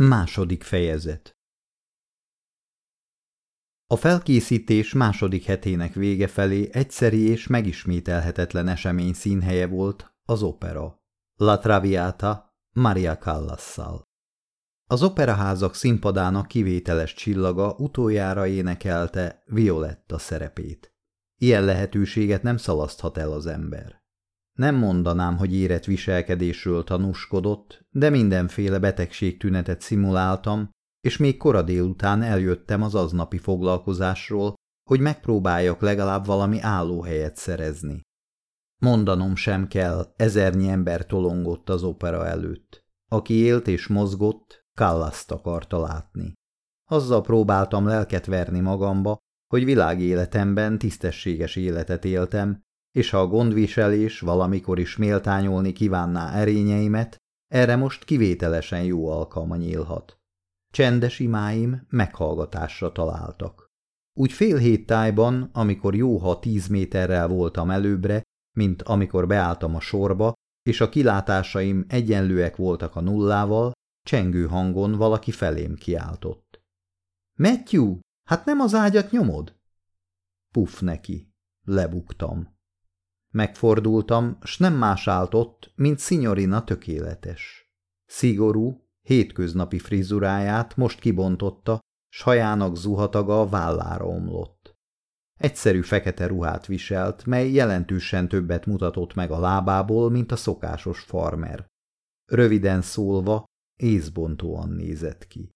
Második fejezet A felkészítés második hetének vége felé egyszeri és megismételhetetlen esemény színhelye volt az opera. La Traviata Maria Callasszal. Az operaházak színpadának kivételes csillaga utoljára énekelte Violetta szerepét. Ilyen lehetőséget nem szalaszthat el az ember. Nem mondanám, hogy érett viselkedésről tanúskodott, de mindenféle betegségtünetet szimuláltam, és még kora délután eljöttem az aznapi foglalkozásról, hogy megpróbáljak legalább valami állóhelyet szerezni. Mondanom sem kell, ezernyi ember tolongott az opera előtt. Aki élt és mozgott, Kallaszt akarta látni. Azzal próbáltam lelket verni magamba, hogy világéletemben tisztességes életet éltem, és ha a gondviselés valamikor is méltányolni kívánná erényeimet, erre most kivételesen jó alkalma nyílhat. Csendes imáim meghallgatásra találtak. Úgy fél hét tájban, amikor jó, ha tíz méterrel voltam előbbre, mint amikor beálltam a sorba, és a kilátásaim egyenlőek voltak a nullával, csengő hangon valaki felém kiáltott. – Matthew, hát nem az ágyat nyomod? Puff neki. Lebuktam. Megfordultam, s nem más állt ott, mint Signorina tökéletes. Szigorú, hétköznapi frizuráját most kibontotta, s hajának zuhataga a vállára omlott. Egyszerű fekete ruhát viselt, mely jelentősen többet mutatott meg a lábából, mint a szokásos farmer. Röviden szólva, észbontóan nézett ki.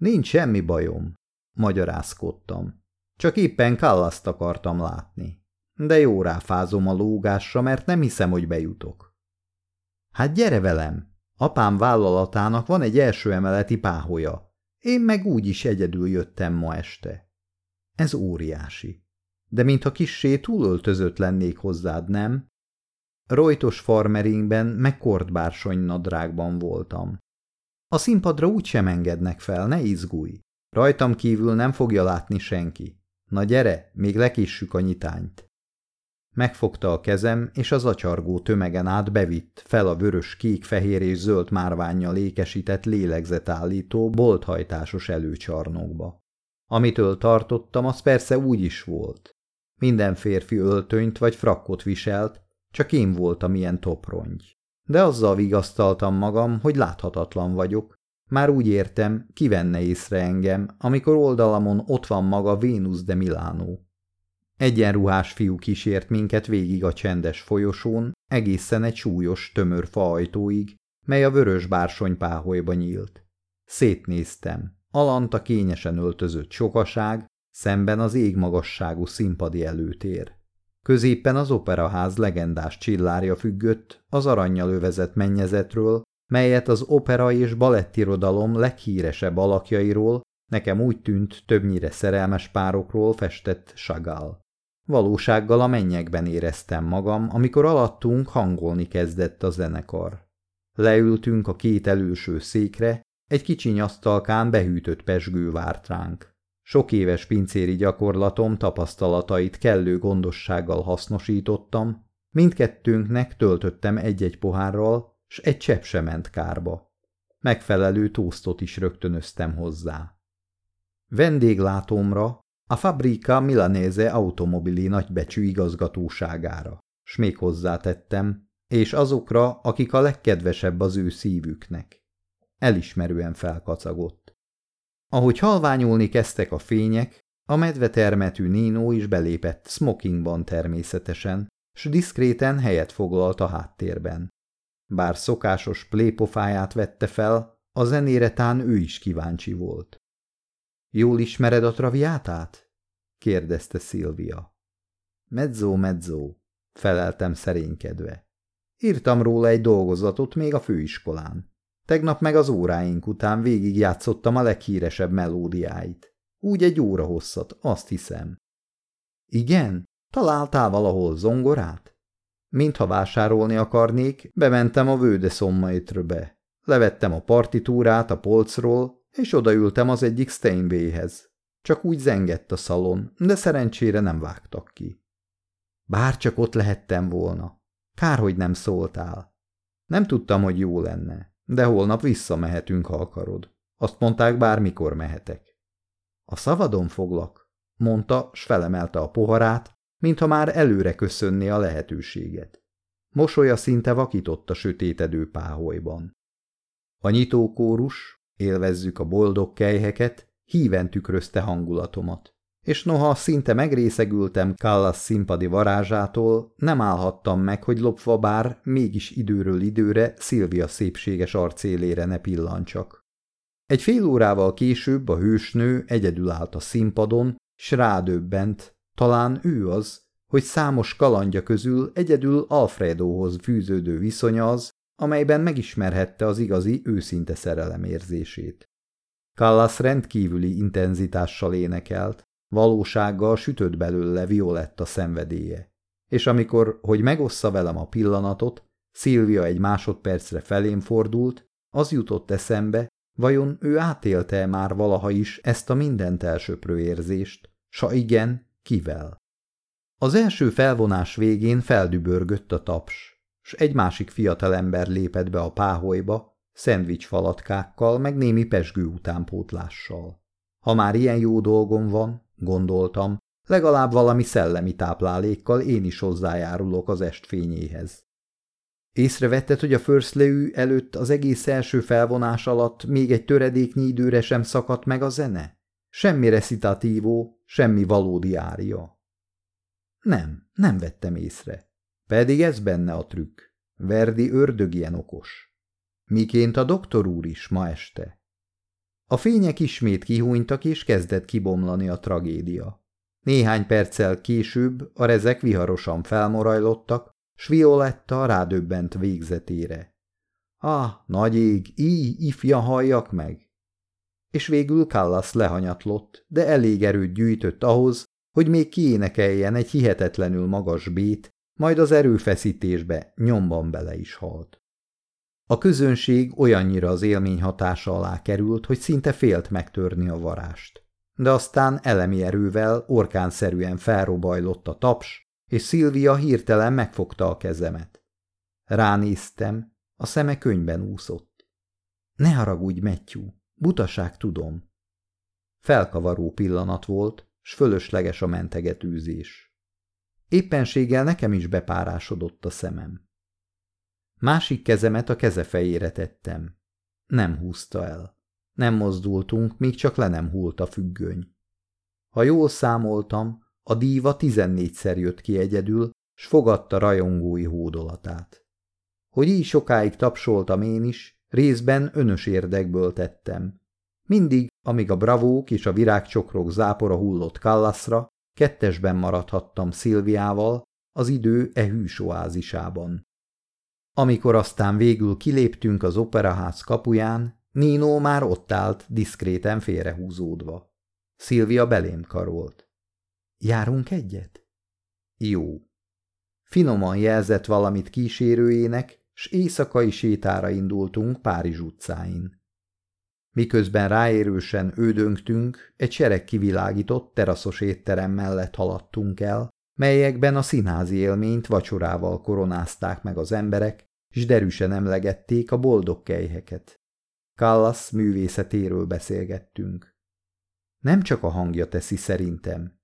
Nincs semmi bajom, magyarázkodtam. Csak éppen Kallaszt akartam látni de jó ráfázom a lógásra, mert nem hiszem, hogy bejutok. Hát gyere velem! Apám vállalatának van egy első emeleti páholya. Én meg úgy is egyedül jöttem ma este. Ez óriási. De mintha kissé túlöltözött lennék hozzád, nem? Rojtos farmeringben meg kortbársony nadrágban voltam. A színpadra úgy sem engednek fel, ne izgulj. Rajtam kívül nem fogja látni senki. Na gyere, még lekissük a nyitányt. Megfogta a kezem, és az acsargó tömegen át bevitt, fel a vörös, kék, fehér és zöld márványjal lékesített lélegzetállító, bolthajtásos előcsarnokba. Amitől tartottam, az persze úgy is volt. Minden férfi öltönyt vagy frakkot viselt, csak én voltam ilyen toprongy. De azzal vigasztaltam magam, hogy láthatatlan vagyok. Már úgy értem, kivenne észre engem, amikor oldalamon ott van maga Vénusz de Milánó. Egyenruhás fiú kísért minket végig a csendes folyosón, egészen egy súlyos, tömör faajtóig, mely a vörös bársonypáholyba nyílt. Szétnéztem. Alanta kényesen öltözött sokaság, szemben az égmagasságú színpadi előtér. Középpen az operaház legendás csillárja függött az aranyjal övezett mennyezetről, melyet az opera és balettirodalom leghíresebb alakjairól, nekem úgy tűnt többnyire szerelmes párokról festett Chagall. Valósággal a mennyekben éreztem magam, amikor alattunk hangolni kezdett a zenekar. Leültünk a két előső székre, egy kicsiny asztalkán behűtött pesgő várt ránk. Sok éves pincéri gyakorlatom tapasztalatait kellő gondossággal hasznosítottam, mindkettőnknek töltöttem egy-egy pohárral, s egy csepp sem ment kárba. Megfelelő tóztot is rögtönöztem hozzá. Vendéglátómra a Fabrika Milanese Automobili nagybecsű igazgatóságára, s még hozzátettem, és azokra, akik a legkedvesebb az ő szívüknek. Elismerően felkacagott. Ahogy halványulni kezdtek a fények, a medvetermetű Nino is belépett smokingban természetesen, s diszkréten helyet foglalt a háttérben. Bár szokásos plépofáját vette fel, a zenére tán ő is kíváncsi volt. Jól ismered a traviátát? Kérdezte Szilvia. Mezzo, mezzo, feleltem szerénykedve. Írtam róla egy dolgozatot még a főiskolán. Tegnap meg az óráink után végigjátszottam a leghíresebb melódiáit. Úgy egy óra hosszat, azt hiszem. Igen? Találtál valahol zongorát? Mintha vásárolni akarnék, bementem a vőde szommaitröbe. Levettem a partitúrát a polcról, és odaültem az egyik Steinwayhez. Csak úgy zengett a szalon, de szerencsére nem vágtak ki. Bár csak ott lehettem volna. Kár, hogy nem szóltál. Nem tudtam, hogy jó lenne. de holnap visszamehetünk, ha akarod. Azt mondták, bármikor mehetek. A szavadon foglak, mondta, s felemelte a poharát, mintha már előre köszönné a lehetőséget. Mosolya szinte vakított a sötétedő páholyban. A nyitókórus, élvezzük a boldog kejheket, híven tükrözte hangulatomat. És noha szinte megrészegültem Kallas színpadi varázsától, nem állhattam meg, hogy lopva bár mégis időről időre Szilvia szépséges arcélére ne pillancsak. Egy fél órával később a hősnő egyedül állt a színpadon, s rádöbbent, talán ő az, hogy számos kalandja közül egyedül Alfredohoz fűződő viszonya az, amelyben megismerhette az igazi, őszinte szerelem érzését. Callas rendkívüli intenzitással énekelt, valósággal sütött belőle Violetta szenvedélye. És amikor, hogy megossza velem a pillanatot, Szilvia egy másodpercre felém fordult, az jutott eszembe, vajon ő átélte-e már valaha is ezt a mindent elsöprő érzést, sa igen, kivel? Az első felvonás végén feldübörgött a taps, s egy másik fiatalember lépett be a páholyba, szendvics falatkákkal, meg némi pesgő utánpótlással. Ha már ilyen jó dolgom van, gondoltam, legalább valami szellemi táplálékkal én is hozzájárulok az estfényéhez. Észrevetted, hogy a First Leű előtt az egész első felvonás alatt még egy töredéknyi időre sem szakadt meg a zene? Semmi recitatívó, semmi valódi ária. Nem, nem vettem észre. Pedig ez benne a trükk. Verdi ördög ilyen okos. Miként a doktor úr is ma este. A fények ismét kihúnytak, és kezdett kibomlani a tragédia. Néhány perccel később a rezek viharosan felmorajlottak, s Violetta rádöbbent végzetére. Ah, nagy ég, így ifja halljak meg! És végül Kallas lehanyatlott, de elég erőt gyűjtött ahhoz, hogy még kiénekeljen egy hihetetlenül magas bét, majd az erőfeszítésbe nyomban bele is halt. A közönség olyannyira az élmény hatása alá került, hogy szinte félt megtörni a varást. De aztán elemi erővel orkánszerűen felrobajlott a taps, és Szilvia hirtelen megfogta a kezemet. Ránéztem, a szeme könyben úszott. Ne haragudj, Matthew, butaság tudom. Felkavaró pillanat volt, s fölösleges a mentegetőzés. Éppenséggel nekem is bepárásodott a szemem. Másik kezemet a keze fejére tettem. Nem húzta el. Nem mozdultunk, még csak le nem hult a függöny. Ha jól számoltam, a díva tizennégyszer jött ki egyedül, s fogadta rajongói hódolatát. Hogy így sokáig tapsoltam én is, részben önös érdekből tettem. Mindig, amíg a bravók és a virágcsokrok zápora hullott Kallaszra, kettesben maradhattam Szilviával az idő e hűs oázisában. Amikor aztán végül kiléptünk az operaház kapuján, Nino már ott állt, diszkréten félrehúzódva. Szilvia belém karolt. Járunk egyet? Jó. Finoman jelzett valamit kísérőjének, s éjszakai sétára indultunk Párizs utcáin. Miközben ráérősen ődöngtünk, egy sereg kivilágított teraszos étterem mellett haladtunk el, melyekben a színházi élményt vacsorával koronázták meg az emberek, s derűsen emlegették a boldog kejheket. Kallas művészetéről beszélgettünk. Nem csak a hangja teszi szerintem,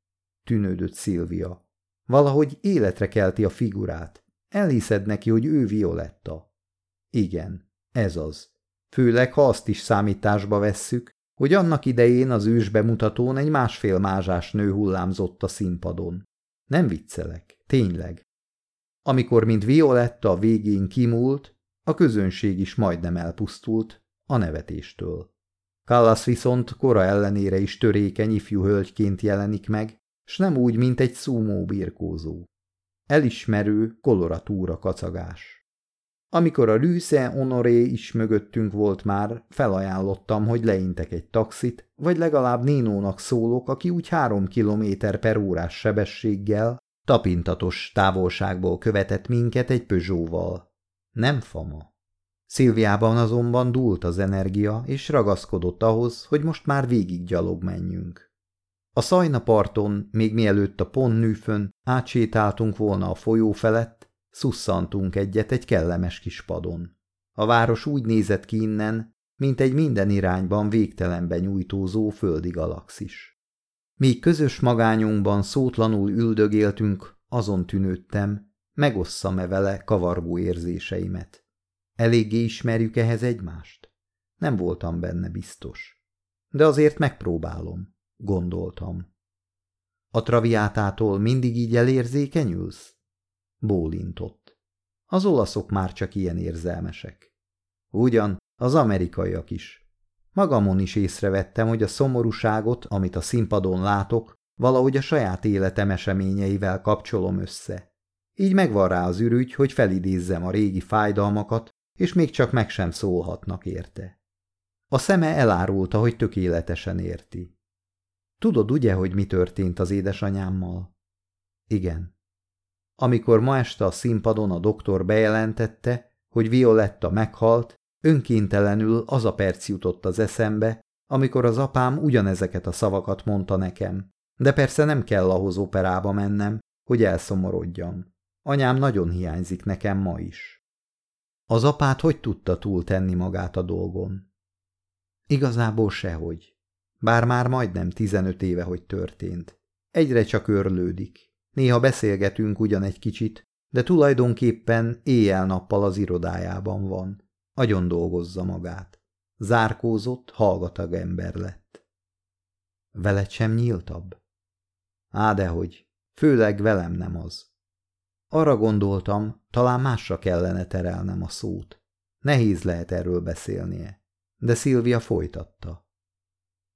tűnődött Szilvia. Valahogy életre kelti a figurát. Elhiszed neki, hogy ő Violetta. Igen, ez az. Főleg, ha azt is számításba vesszük, hogy annak idején az ős bemutatón egy másfél mázsás nő hullámzott a színpadon. Nem viccelek, tényleg. Amikor, mint Violetta a végén kimúlt, a közönség is majdnem elpusztult a nevetéstől. Kallas viszont kora ellenére is törékeny ifjú hölgyként jelenik meg, s nem úgy, mint egy szúmó birkózó. Elismerő koloratúra kacagás. Amikor a Rüse Honoré is mögöttünk volt már, felajánlottam, hogy leintek egy taxit, vagy legalább Nénónak szólok, aki úgy három kilométer per órás sebességgel, tapintatos távolságból követett minket egy Peugeot-val. Nem fama. Szilviában azonban dúlt az energia, és ragaszkodott ahhoz, hogy most már végig gyalog menjünk. A szajna parton, még mielőtt a ponnűfön átsétáltunk volna a folyó felett, szusszantunk egyet egy kellemes kis padon. A város úgy nézett ki innen, mint egy minden irányban végtelenben nyújtózó földi galaxis. Míg közös magányunkban szótlanul üldögéltünk, azon tűnődtem, megosszam-e vele kavargó érzéseimet. Eléggé ismerjük ehhez egymást? Nem voltam benne biztos. De azért megpróbálom, gondoltam. A traviátától mindig így elérzékenyülsz? Bólintott. Az olaszok már csak ilyen érzelmesek. Ugyan, az amerikaiak is. Magamon is észrevettem, hogy a szomorúságot, amit a színpadon látok, valahogy a saját életem eseményeivel kapcsolom össze. Így megvan rá az ürügy, hogy felidézzem a régi fájdalmakat, és még csak meg sem szólhatnak érte. A szeme elárulta, hogy tökéletesen érti. Tudod ugye, hogy mi történt az édesanyámmal? Igen. Amikor ma este a színpadon a doktor bejelentette, hogy Violetta meghalt, önkéntelenül az a perc jutott az eszembe, amikor az apám ugyanezeket a szavakat mondta nekem, de persze nem kell ahhoz operába mennem, hogy elszomorodjam. Anyám nagyon hiányzik nekem ma is. Az apát hogy tudta túltenni magát a dolgon? Igazából sehogy. Bár már majdnem tizenöt éve, hogy történt. Egyre csak örlődik. Néha beszélgetünk ugyan egy kicsit, de tulajdonképpen éjjel-nappal az irodájában van. Agyon dolgozza magát. Zárkózott, hallgatag ember lett. Veled sem nyíltabb? Á, dehogy. Főleg velem nem az. Arra gondoltam, talán másra kellene terelnem a szót. Nehéz lehet erről beszélnie. De Szilvia folytatta.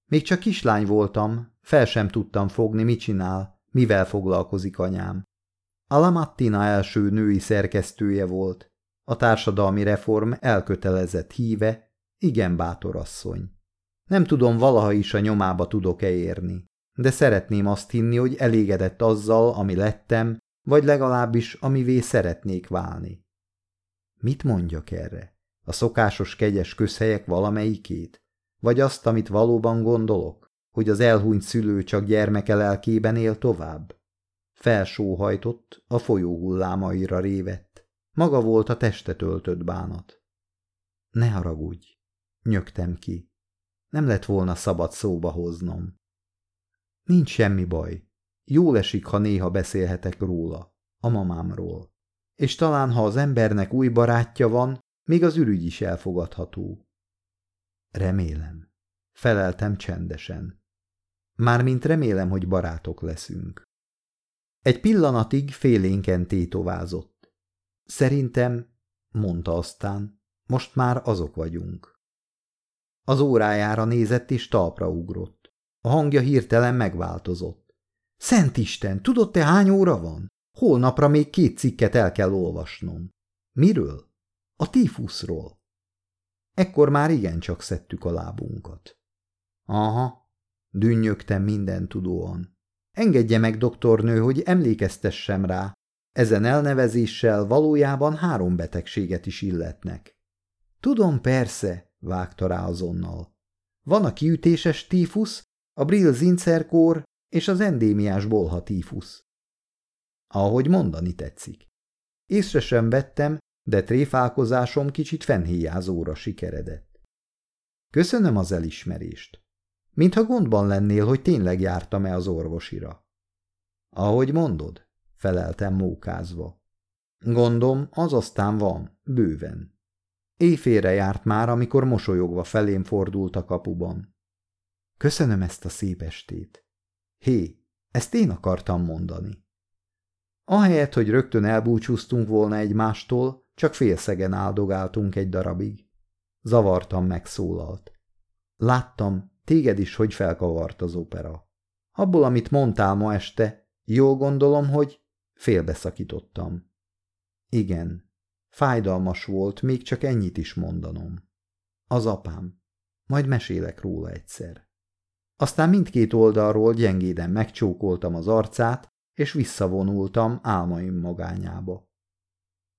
Még csak kislány voltam, fel sem tudtam fogni, mit csinál, mivel foglalkozik anyám. Alamattina első női szerkesztője volt, a társadalmi reform elkötelezett híve, igen bátor asszony. Nem tudom, valaha is a nyomába tudok-e érni, de szeretném azt hinni, hogy elégedett azzal, ami lettem, vagy legalábbis amivé szeretnék válni. Mit mondjak erre? A szokásos kegyes közhelyek valamelyikét? Vagy azt, amit valóban gondolok, hogy az elhunyt szülő csak gyermeke lelkében él tovább? Felsóhajtott, a folyó hullámaira révett. Maga volt a testet öltött bánat. Ne haragudj, nyögtem ki. Nem lett volna szabad szóba hoznom. Nincs semmi baj. Jól esik, ha néha beszélhetek róla, a mamámról. És talán, ha az embernek új barátja van, még az ürügy is elfogadható. Remélem. Feleltem csendesen. Mármint remélem, hogy barátok leszünk. Egy pillanatig félénken tétovázott. Szerintem, mondta aztán, most már azok vagyunk. Az órájára nézett és talpra ugrott. A hangja hirtelen megváltozott. Szent Isten, tudod te hány óra van? Holnapra még két cikket el kell olvasnom. Miről? A tífuszról. Ekkor már igencsak szedtük a lábunkat. Aha, dünnyögtem minden tudóan. Engedje meg, doktornő, hogy emlékeztessem rá. Ezen elnevezéssel valójában három betegséget is illetnek. Tudom, persze, vágta rá azonnal. Van a kiütéses tífusz, a Brill-Zincerkór és az endémiás bolha tífusz. Ahogy mondani tetszik. Észre sem vettem, de tréfálkozásom kicsit fennhéjázóra sikeredett. Köszönöm az elismerést. Mintha gondban lennél, hogy tényleg jártam-e az orvosira. Ahogy mondod, feleltem mókázva. Gondom, az aztán van, bőven. Éjfélre járt már, amikor mosolyogva felém fordult a kapuban. Köszönöm ezt a szép estét. Hé, ezt én akartam mondani. Ahelyett, hogy rögtön elbúcsúztunk volna egymástól, csak félszegen áldogáltunk egy darabig. Zavartam megszólalt. Láttam, téged is, hogy felkavart az opera. Abból, amit mondtál ma este, jól gondolom, hogy félbeszakítottam. Igen, fájdalmas volt, még csak ennyit is mondanom. Az apám. Majd mesélek róla egyszer. Aztán mindkét oldalról gyengéden megcsókoltam az arcát, és visszavonultam álmaim magányába.